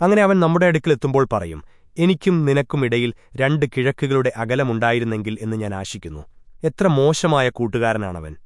അങ്ങനെ അവൻ നമ്മുടെ അടുക്കിലെത്തുമ്പോൾ പറയും എനിക്കും നിനക്കുമിടയിൽ രണ്ട് കിഴക്കുകളുടെ അകലമുണ്ടായിരുന്നെങ്കിൽ എന്ന് ഞാൻ ആശിക്കുന്നു. എത്ര മോശമായ കൂട്ടുകാരനാണവൻ.